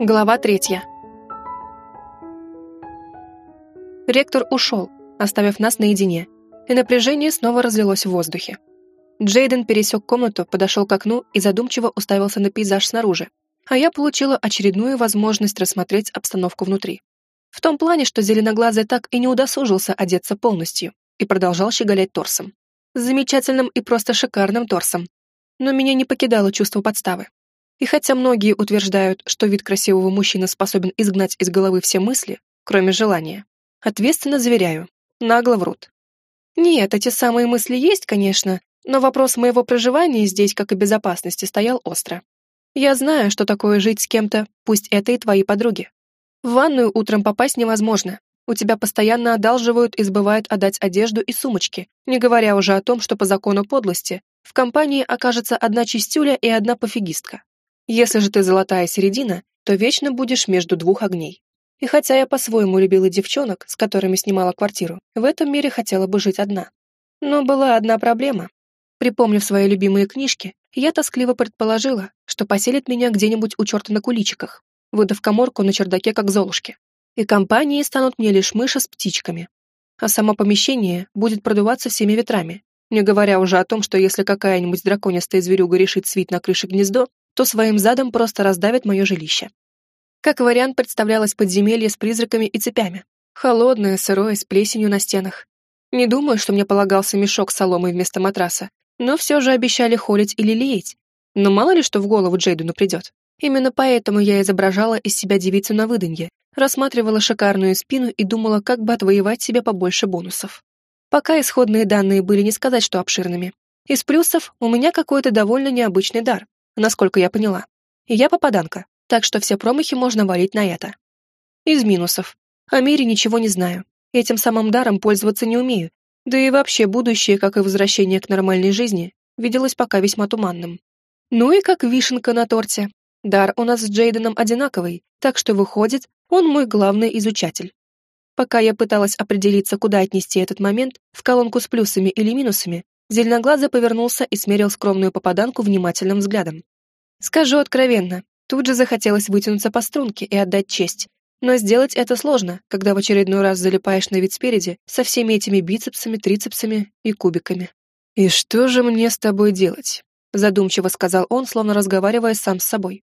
Глава третья. Ректор ушел, оставив нас наедине, и напряжение снова разлилось в воздухе. Джейден пересек комнату, подошел к окну и задумчиво уставился на пейзаж снаружи, а я получила очередную возможность рассмотреть обстановку внутри. В том плане, что зеленоглазый так и не удосужился одеться полностью и продолжал щеголять торсом. Замечательным и просто шикарным торсом. Но меня не покидало чувство подставы. И хотя многие утверждают, что вид красивого мужчины способен изгнать из головы все мысли, кроме желания, ответственно заверяю, нагло врут. Нет, эти самые мысли есть, конечно, но вопрос моего проживания здесь, как и безопасности, стоял остро. Я знаю, что такое жить с кем-то, пусть это и твои подруги. В ванную утром попасть невозможно. У тебя постоянно одалживают и забывают отдать одежду и сумочки, не говоря уже о том, что по закону подлости в компании окажется одна чистюля и одна пофигистка. Если же ты золотая середина, то вечно будешь между двух огней. И хотя я по-своему любила девчонок, с которыми снимала квартиру, в этом мире хотела бы жить одна. Но была одна проблема. Припомнив свои любимые книжки, я тоскливо предположила, что поселит меня где-нибудь у черта на куличиках, выдав коморку на чердаке как золушки. И компании станут мне лишь мыши с птичками. А само помещение будет продуваться всеми ветрами, не говоря уже о том, что если какая-нибудь драконистая зверюга решит свить на крыше гнездо, то своим задом просто раздавит мое жилище. Как вариант представлялось подземелье с призраками и цепями. Холодное, сырое, с плесенью на стенах. Не думаю, что мне полагался мешок с соломой вместо матраса, но все же обещали холить или леять. Но мало ли что в голову Джейдуну придет. Именно поэтому я изображала из себя девицу на выданье, рассматривала шикарную спину и думала, как бы отвоевать себе побольше бонусов. Пока исходные данные были не сказать, что обширными. Из плюсов у меня какой-то довольно необычный дар, насколько я поняла. И я попаданка, так что все промахи можно валить на это. Из минусов. О мире ничего не знаю. Этим самым даром пользоваться не умею. Да и вообще будущее, как и возвращение к нормальной жизни, виделось пока весьма туманным. Ну и как вишенка на торте. Дар у нас с Джейденом одинаковый, так что выходит, он мой главный изучатель. Пока я пыталась определиться, куда отнести этот момент, в колонку с плюсами или минусами, Зеленоглазый повернулся и смерил скромную попаданку внимательным взглядом. Скажу откровенно, тут же захотелось вытянуться по струнке и отдать честь. Но сделать это сложно, когда в очередной раз залипаешь на вид спереди со всеми этими бицепсами, трицепсами и кубиками. «И что же мне с тобой делать?» задумчиво сказал он, словно разговаривая сам с собой.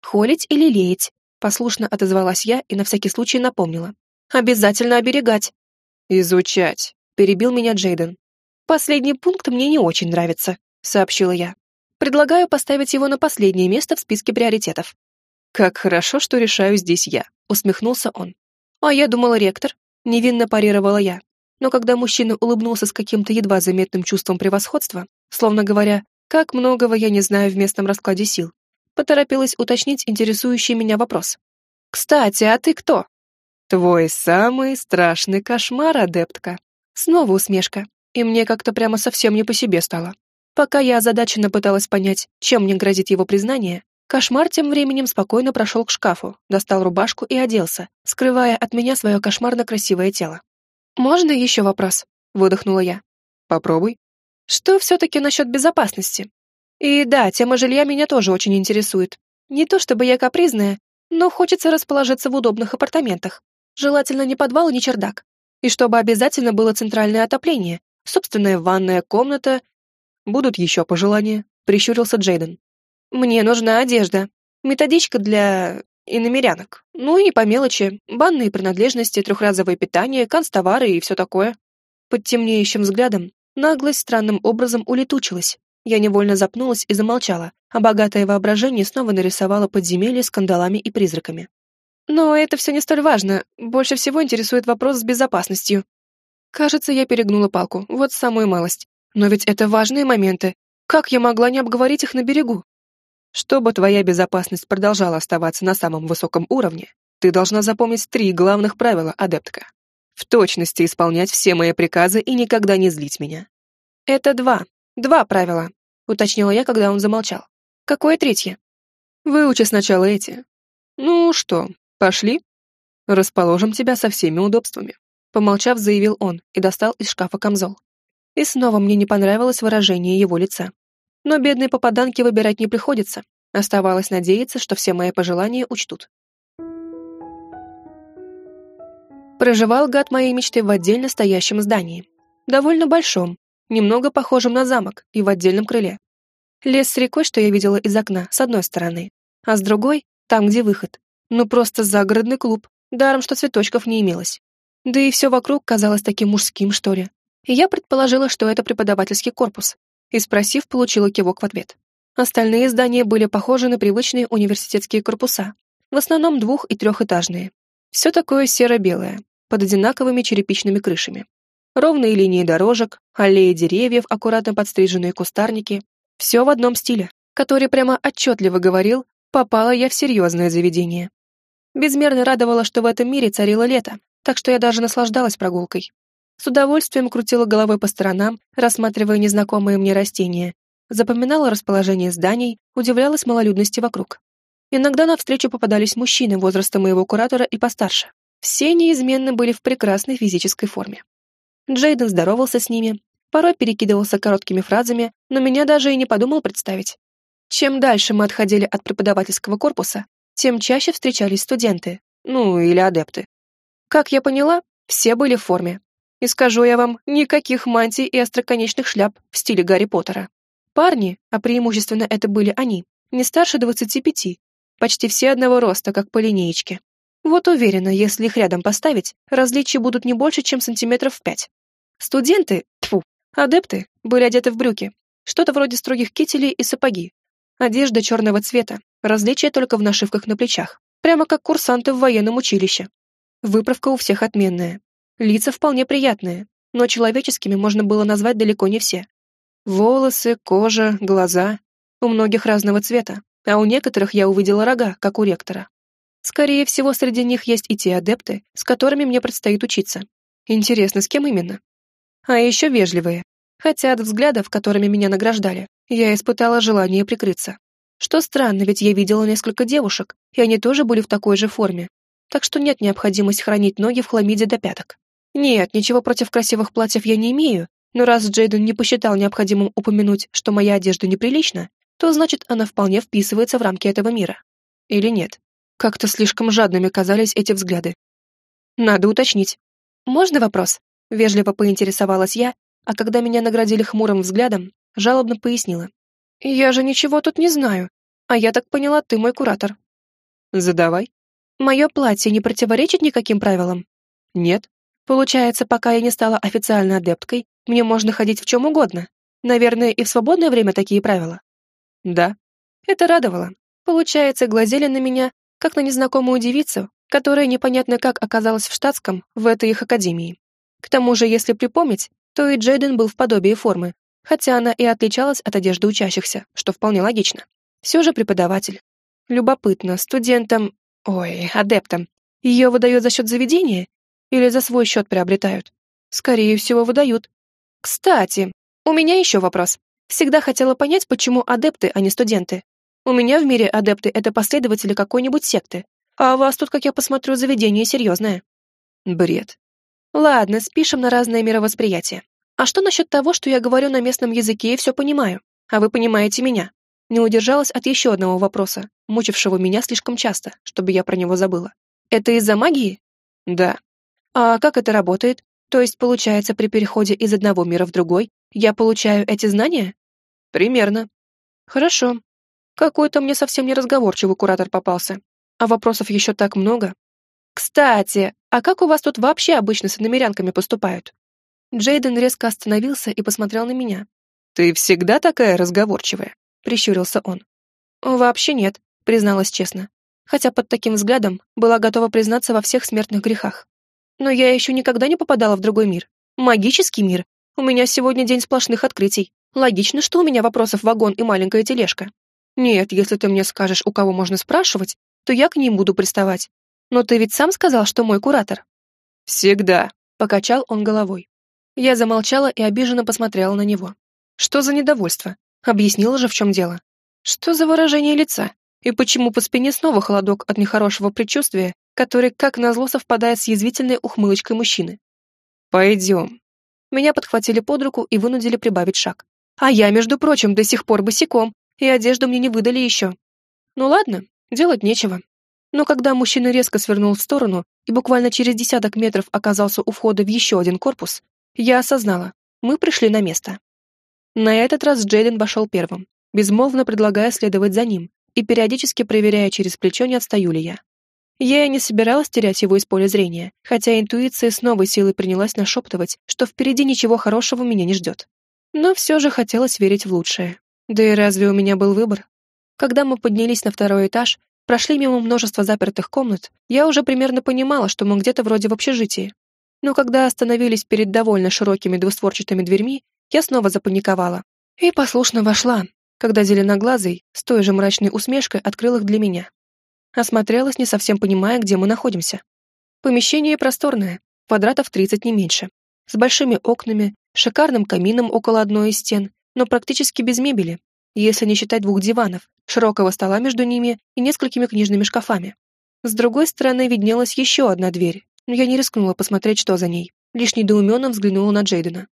«Холить или леять?» послушно отозвалась я и на всякий случай напомнила. «Обязательно оберегать». «Изучать», перебил меня Джейден. «Последний пункт мне не очень нравится», — сообщила я. «Предлагаю поставить его на последнее место в списке приоритетов». «Как хорошо, что решаю здесь я», — усмехнулся он. «А я думала, ректор», — невинно парировала я. Но когда мужчина улыбнулся с каким-то едва заметным чувством превосходства, словно говоря, как многого я не знаю в местном раскладе сил, поторопилась уточнить интересующий меня вопрос. «Кстати, а ты кто?» «Твой самый страшный кошмар, адептка». Снова усмешка и мне как-то прямо совсем не по себе стало. Пока я озадаченно пыталась понять, чем мне грозит его признание, кошмар тем временем спокойно прошел к шкафу, достал рубашку и оделся, скрывая от меня свое кошмарно красивое тело. «Можно еще вопрос?» — выдохнула я. «Попробуй». «Что все-таки насчет безопасности?» «И да, тема жилья меня тоже очень интересует. Не то чтобы я капризная, но хочется расположиться в удобных апартаментах. Желательно не подвал не чердак. И чтобы обязательно было центральное отопление, собственная ванная комната. Будут еще пожелания, прищурился Джейден. Мне нужна одежда, методичка для иномерянок. Ну и по мелочи, банные принадлежности, трехразовое питание, канцтовары и все такое. Под темнеющим взглядом наглость странным образом улетучилась. Я невольно запнулась и замолчала, а богатое воображение снова нарисовало подземелье с кандалами и призраками. Но это все не столь важно. Больше всего интересует вопрос с безопасностью. Кажется, я перегнула палку, вот самую малость. Но ведь это важные моменты. Как я могла не обговорить их на берегу? Чтобы твоя безопасность продолжала оставаться на самом высоком уровне, ты должна запомнить три главных правила, адептка. В точности исполнять все мои приказы и никогда не злить меня. Это два. Два правила, уточнила я, когда он замолчал. Какое третье? Выучи сначала эти. Ну что, пошли? Расположим тебя со всеми удобствами. Помолчав, заявил он и достал из шкафа камзол. И снова мне не понравилось выражение его лица. Но бедной попаданке выбирать не приходится. Оставалось надеяться, что все мои пожелания учтут. Проживал гад моей мечты в отдельно стоящем здании. Довольно большом, немного похожем на замок и в отдельном крыле. Лес с рекой, что я видела из окна, с одной стороны, а с другой — там, где выход. Ну просто загородный клуб, даром, что цветочков не имелось. Да и все вокруг казалось таким мужским, что ли. И я предположила, что это преподавательский корпус, и, спросив, получила кивок в ответ. Остальные здания были похожи на привычные университетские корпуса, в основном двух- и трехэтажные. Все такое серо-белое, под одинаковыми черепичными крышами. Ровные линии дорожек, аллеи деревьев, аккуратно подстриженные кустарники. Все в одном стиле, который прямо отчетливо говорил, попала я в серьезное заведение. Безмерно радовало, что в этом мире царило лето, так что я даже наслаждалась прогулкой. С удовольствием крутила головой по сторонам, рассматривая незнакомые мне растения, запоминала расположение зданий, удивлялась малолюдности вокруг. Иногда навстречу попадались мужчины возраста моего куратора и постарше. Все неизменно были в прекрасной физической форме. Джейден здоровался с ними, порой перекидывался короткими фразами, но меня даже и не подумал представить. Чем дальше мы отходили от преподавательского корпуса, тем чаще встречались студенты, ну или адепты. Как я поняла, все были в форме, и скажу я вам, никаких мантий и остроконечных шляп в стиле Гарри Поттера. Парни, а преимущественно это были они, не старше двадцати пяти, почти все одного роста, как по линеечке. Вот уверена, если их рядом поставить, различия будут не больше, чем сантиметров в пять. Студенты, тьфу, адепты, были одеты в брюки, что-то вроде строгих кителей и сапоги. Одежда черного цвета, различия только в нашивках на плечах, прямо как курсанты в военном училище. Выправка у всех отменная, Лица вполне приятные, но человеческими можно было назвать далеко не все. Волосы, кожа, глаза. У многих разного цвета, а у некоторых я увидела рога, как у ректора. Скорее всего, среди них есть и те адепты, с которыми мне предстоит учиться. Интересно, с кем именно? А еще вежливые. Хотя от взглядов, которыми меня награждали, я испытала желание прикрыться. Что странно, ведь я видела несколько девушек, и они тоже были в такой же форме. Так что нет необходимости хранить ноги в хламиде до пяток. Нет, ничего против красивых платьев я не имею, но раз Джейден не посчитал необходимым упомянуть, что моя одежда неприлична, то значит, она вполне вписывается в рамки этого мира. Или нет? Как-то слишком жадными казались эти взгляды. Надо уточнить. «Можно вопрос?» — вежливо поинтересовалась я, а когда меня наградили хмурым взглядом, жалобно пояснила. «Я же ничего тут не знаю, а я так поняла, ты мой куратор». «Задавай». «Мое платье не противоречит никаким правилам?» «Нет». Получается, пока я не стала официальной адепткой, мне можно ходить в чем угодно. Наверное, и в свободное время такие правила. Да. Это радовало. Получается, глазели на меня, как на незнакомую девицу, которая непонятно как оказалась в штатском в этой их академии. К тому же, если припомнить, то и Джейден был в подобии формы, хотя она и отличалась от одежды учащихся, что вполне логично. Все же преподаватель. Любопытно, студентам... Ой, адептам. Ее выдает за счет заведения или за свой счет приобретают? Скорее всего, выдают. Кстати, у меня еще вопрос. Всегда хотела понять, почему адепты, а не студенты. У меня в мире адепты — это последователи какой-нибудь секты, а у вас тут, как я посмотрю, заведение серьезное. Бред. Ладно, спишем на разное мировосприятие. А что насчет того, что я говорю на местном языке и все понимаю, а вы понимаете меня? Не удержалась от еще одного вопроса, мучившего меня слишком часто, чтобы я про него забыла. Это из-за магии? Да. А как это работает? То есть, получается, при переходе из одного мира в другой я получаю эти знания? Примерно. Хорошо. Какой-то мне совсем не разговорчивый куратор попался. А вопросов еще так много. Кстати, а как у вас тут вообще обычно с иномерянками поступают? Джейден резко остановился и посмотрел на меня. «Ты всегда такая разговорчивая?» — прищурился он. «Вообще нет», — призналась честно. Хотя под таким взглядом была готова признаться во всех смертных грехах. Но я еще никогда не попадала в другой мир. Магический мир. У меня сегодня день сплошных открытий. Логично, что у меня вопросов вагон и маленькая тележка. Нет, если ты мне скажешь, у кого можно спрашивать, то я к ним буду приставать. Но ты ведь сам сказал, что мой куратор. Всегда, покачал он головой. Я замолчала и обиженно посмотрела на него. Что за недовольство? Объяснила же, в чем дело. Что за выражение лица? И почему по спине снова холодок от нехорошего предчувствия, который, как назло, совпадает с язвительной ухмылочкой мужчины? «Пойдем». Меня подхватили под руку и вынудили прибавить шаг. А я, между прочим, до сих пор босиком, и одежду мне не выдали еще. Ну ладно, делать нечего. Но когда мужчина резко свернул в сторону и буквально через десяток метров оказался у входа в еще один корпус, я осознала, мы пришли на место. На этот раз Джейден вошел первым, безмолвно предлагая следовать за ним и периодически проверяя через плечо, не отстаю ли я. Я и не собиралась терять его из поля зрения, хотя интуиция с новой силой принялась нашептывать, что впереди ничего хорошего меня не ждет. Но все же хотелось верить в лучшее. Да и разве у меня был выбор? Когда мы поднялись на второй этаж, прошли мимо множества запертых комнат, я уже примерно понимала, что мы где-то вроде в общежитии. Но когда остановились перед довольно широкими двустворчатыми дверьми, я снова запаниковала. И послушно вошла, когда зеленоглазый, с той же мрачной усмешкой, открыл их для меня. Осмотрелась, не совсем понимая, где мы находимся. Помещение просторное, квадратов 30 не меньше, с большими окнами, шикарным камином около одной из стен, но практически без мебели, если не считать двух диванов, широкого стола между ними и несколькими книжными шкафами. С другой стороны виднелась еще одна дверь, но я не рискнула посмотреть, что за ней, лишь недоуменно взглянула на Джейдена.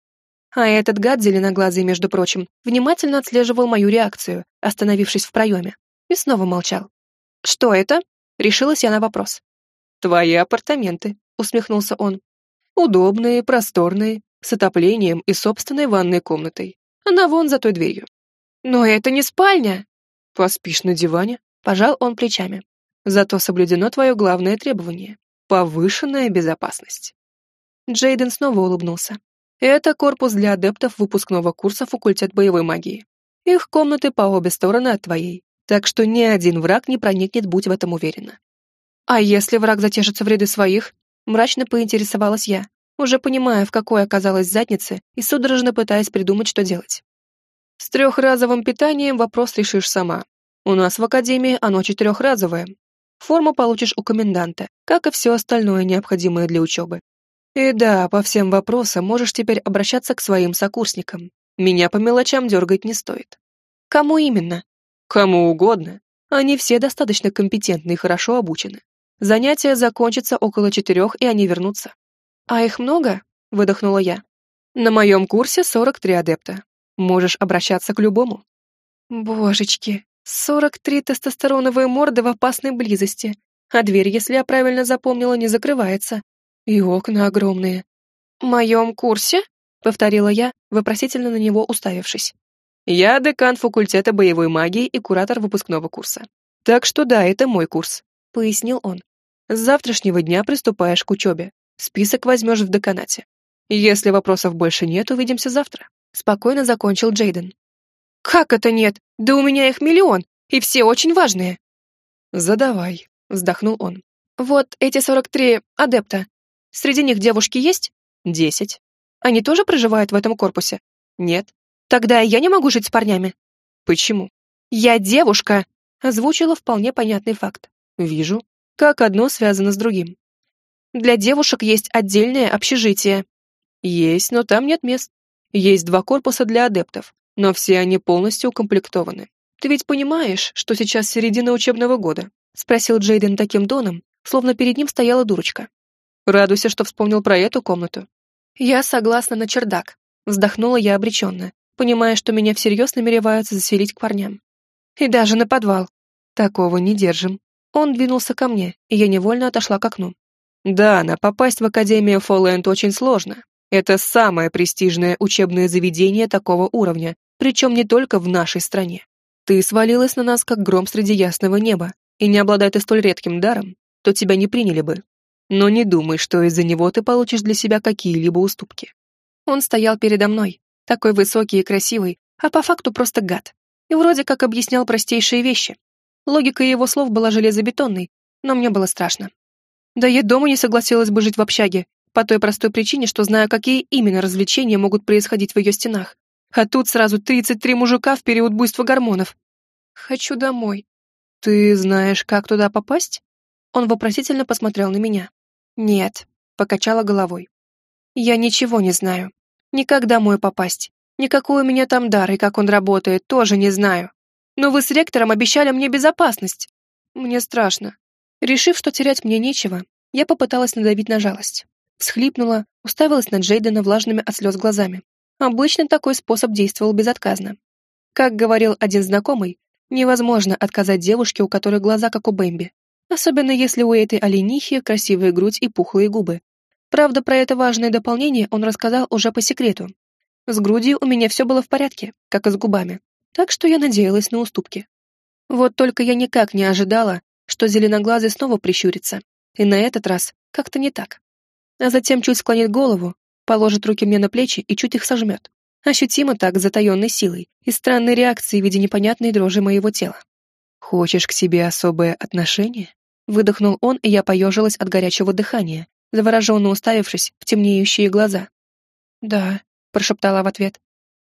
А этот гад зеленоглазый, между прочим, внимательно отслеживал мою реакцию, остановившись в проеме, и снова молчал. «Что это?» — решилась я на вопрос. «Твои апартаменты», — усмехнулся он. «Удобные, просторные, с отоплением и собственной ванной комнатой. Она вон за той дверью». «Но это не спальня!» «Поспишь на диване?» — пожал он плечами. «Зато соблюдено твое главное требование — повышенная безопасность». Джейден снова улыбнулся. «Это корпус для адептов выпускного курса факультет боевой магии. Их комнаты по обе стороны от твоей, так что ни один враг не проникнет, будь в этом уверена». «А если враг затешится в ряды своих?» — мрачно поинтересовалась я, уже понимая, в какой оказалась заднице и судорожно пытаясь придумать, что делать. С трехразовым питанием вопрос решишь сама. У нас в академии оно четырехразовое. Форму получишь у коменданта, как и все остальное необходимое для учебы. И да, по всем вопросам можешь теперь обращаться к своим сокурсникам. Меня по мелочам дергать не стоит. Кому именно? Кому угодно. Они все достаточно компетентны и хорошо обучены. Занятия закончатся около четырех, и они вернутся. А их много? Выдохнула я. На моем курсе 43 адепта. Можешь обращаться к любому. Божечки, 43 тестостероновые морды в опасной близости, а дверь, если я правильно запомнила, не закрывается. И окна огромные. «В моем курсе?» — повторила я, вопросительно на него уставившись. «Я декан факультета боевой магии и куратор выпускного курса. Так что да, это мой курс», — пояснил он. «С завтрашнего дня приступаешь к учебе. Список возьмешь в деканате. Если вопросов больше нет, увидимся завтра». Спокойно закончил Джейден. «Как это нет? Да у меня их миллион, и все очень важные». «Задавай», — вздохнул он. «Вот эти сорок три адепта. Среди них девушки есть?» «Десять». «Они тоже проживают в этом корпусе?» «Нет». «Тогда я не могу жить с парнями». «Почему?» «Я девушка», — озвучила вполне понятный факт. «Вижу. Как одно связано с другим». «Для девушек есть отдельное общежитие». «Есть, но там нет мест. Есть два корпуса для адептов, но все они полностью укомплектованы. Ты ведь понимаешь, что сейчас середина учебного года?» — спросил Джейден таким тоном, словно перед ним стояла дурочка. Радуйся, что вспомнил про эту комнату. Я согласна на чердак. Вздохнула я обреченно, понимая, что меня всерьез намереваются заселить к парням. И даже на подвал. Такого не держим. Он двинулся ко мне, и я невольно отошла к окну. Да, на попасть в Академию Фолленд очень сложно, это самое престижное учебное заведение такого уровня, причем не только в нашей стране. Ты свалилась на нас, как гром среди ясного неба, и не обладая ты столь редким даром, то тебя не приняли бы. Но не думай, что из-за него ты получишь для себя какие-либо уступки. Он стоял передо мной, такой высокий и красивый, а по факту просто гад. И вроде как объяснял простейшие вещи. Логика его слов была железобетонной, но мне было страшно. Да я дома не согласилась бы жить в общаге, по той простой причине, что знаю, какие именно развлечения могут происходить в ее стенах. А тут сразу 33 мужика в период буйства гормонов. Хочу домой. Ты знаешь, как туда попасть? Он вопросительно посмотрел на меня. Нет, покачала головой. Я ничего не знаю. Никак домой попасть. Никакой у меня там дар и как он работает, тоже не знаю. Но вы с ректором обещали мне безопасность. Мне страшно. Решив, что терять мне нечего, я попыталась надавить на жалость. Всхлипнула, уставилась на Джейдена влажными от слез глазами. Обычно такой способ действовал безотказно. Как говорил один знакомый, невозможно отказать девушке, у которой глаза как у Бэмби. Особенно если у этой оленихи красивая грудь и пухлые губы. Правда, про это важное дополнение он рассказал уже по секрету. С грудью у меня все было в порядке, как и с губами, так что я надеялась на уступки. Вот только я никак не ожидала, что зеленоглазый снова прищурится, и на этот раз как-то не так. А затем чуть склонит голову, положит руки мне на плечи и чуть их сожмет. Ощутимо так, затаенной силой и странной реакцией в виде непонятной дрожи моего тела. «Хочешь к себе особое отношение?» Выдохнул он, и я поежилась от горячего дыхания, завороженно уставившись в темнеющие глаза. «Да», — прошептала в ответ.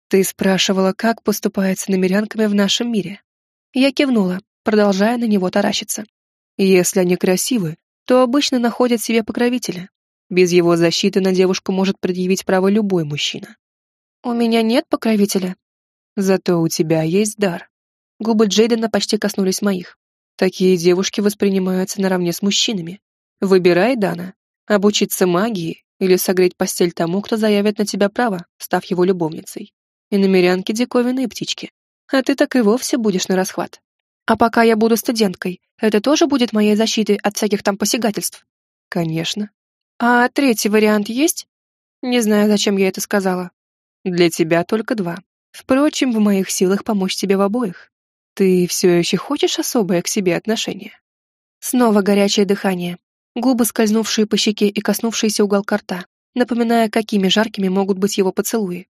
«Ты спрашивала, как поступают с намерянками в нашем мире?» Я кивнула, продолжая на него таращиться. «Если они красивы, то обычно находят себе покровителя. Без его защиты на девушку может предъявить право любой мужчина». «У меня нет покровителя». «Зато у тебя есть дар». Губы Джейдена почти коснулись моих. Такие девушки воспринимаются наравне с мужчинами. Выбирай, Дана, обучиться магии или согреть постель тому, кто заявит на тебя право, став его любовницей. И намерянки диковинные птички. А ты так и вовсе будешь на расхват. А пока я буду студенткой, это тоже будет моей защитой от всяких там посягательств? Конечно. А третий вариант есть? Не знаю, зачем я это сказала. Для тебя только два. Впрочем, в моих силах помочь тебе в обоих. Ты все еще хочешь особое к себе отношение? Снова горячее дыхание, губы, скользнувшие по щеке и коснувшиеся уголка рта, напоминая, какими жаркими могут быть его поцелуи.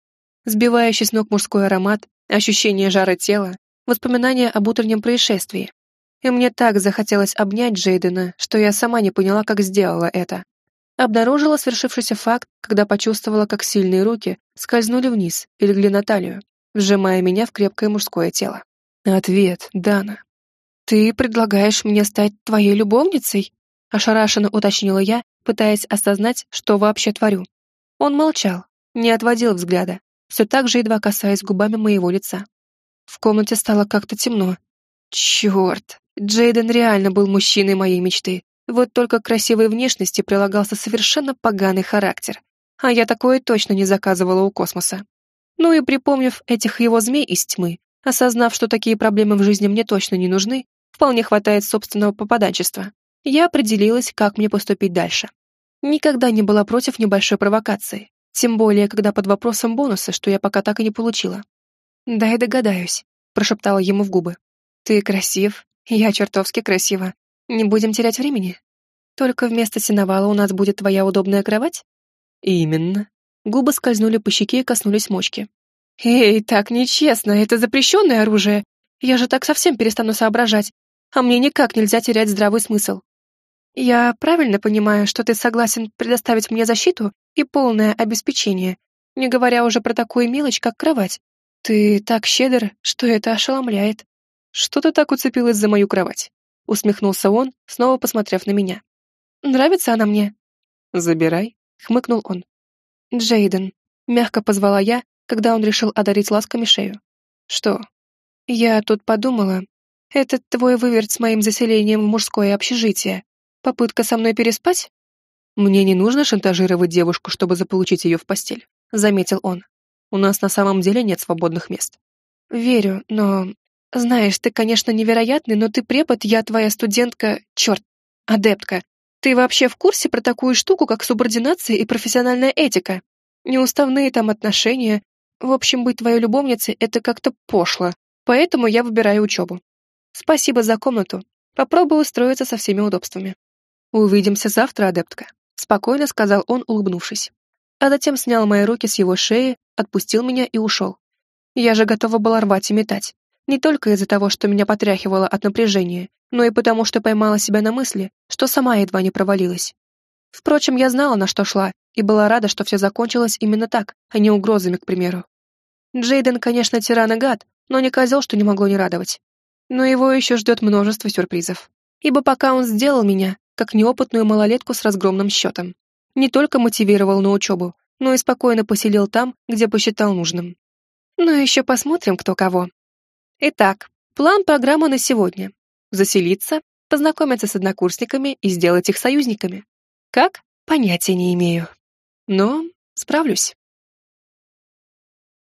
Сбивающий с ног мужской аромат, ощущение жара тела, воспоминания об утреннем происшествии. И мне так захотелось обнять Джейдена, что я сама не поняла, как сделала это. Обнаружила свершившийся факт, когда почувствовала, как сильные руки скользнули вниз и легли на талию, сжимая меня в крепкое мужское тело. Ответ, Дана. Ты предлагаешь мне стать твоей любовницей? Ошарашенно уточнила я, пытаясь осознать, что вообще творю. Он молчал, не отводил взгляда, все так же едва касаясь губами моего лица. В комнате стало как-то темно. Черт, Джейден реально был мужчиной моей мечты. Вот только к красивой внешности прилагался совершенно поганый характер. А я такое точно не заказывала у космоса. Ну и припомнив этих его змей из тьмы, Осознав, что такие проблемы в жизни мне точно не нужны, вполне хватает собственного попаданчества, я определилась, как мне поступить дальше. Никогда не была против небольшой провокации, тем более, когда под вопросом бонусы, что я пока так и не получила. «Да и догадаюсь», — прошептала ему в губы. «Ты красив, я чертовски красива. Не будем терять времени. Только вместо сеновала у нас будет твоя удобная кровать?» «Именно». Губы скользнули по щеке и коснулись мочки. «Эй, так нечестно, это запрещенное оружие. Я же так совсем перестану соображать, а мне никак нельзя терять здравый смысл. Я правильно понимаю, что ты согласен предоставить мне защиту и полное обеспечение, не говоря уже про такую мелочь, как кровать? Ты так щедр, что это ошеломляет. Что ты так уцепилась за мою кровать?» Усмехнулся он, снова посмотрев на меня. «Нравится она мне?» «Забирай», — хмыкнул он. «Джейден», — мягко позвала я, когда он решил одарить ласками шею. «Что?» «Я тут подумала. Этот твой выверт с моим заселением в мужское общежитие. Попытка со мной переспать?» «Мне не нужно шантажировать девушку, чтобы заполучить ее в постель», — заметил он. «У нас на самом деле нет свободных мест». «Верю, но... Знаешь, ты, конечно, невероятный, но ты препод, я твоя студентка... Черт, адептка. Ты вообще в курсе про такую штуку, как субординация и профессиональная этика? Неуставные там отношения, в общем, быть твоей любовницей — это как-то пошло, поэтому я выбираю учебу. Спасибо за комнату. Попробую устроиться со всеми удобствами. Увидимся завтра, адептка», — спокойно сказал он, улыбнувшись. А затем снял мои руки с его шеи, отпустил меня и ушел. Я же готова была рвать и метать. Не только из-за того, что меня потряхивало от напряжения, но и потому, что поймала себя на мысли, что сама едва не провалилась. Впрочем, я знала, на что шла, и была рада, что все закончилось именно так, а не угрозами, к примеру. Джейден, конечно, тиран и гад, но не козел, что не могло не радовать. Но его еще ждет множество сюрпризов. Ибо пока он сделал меня, как неопытную малолетку с разгромным счетом, не только мотивировал на учебу, но и спокойно поселил там, где посчитал нужным. Ну еще посмотрим, кто кого. Итак, план программы на сегодня. Заселиться, познакомиться с однокурсниками и сделать их союзниками. Как? Понятия не имею. Но справлюсь.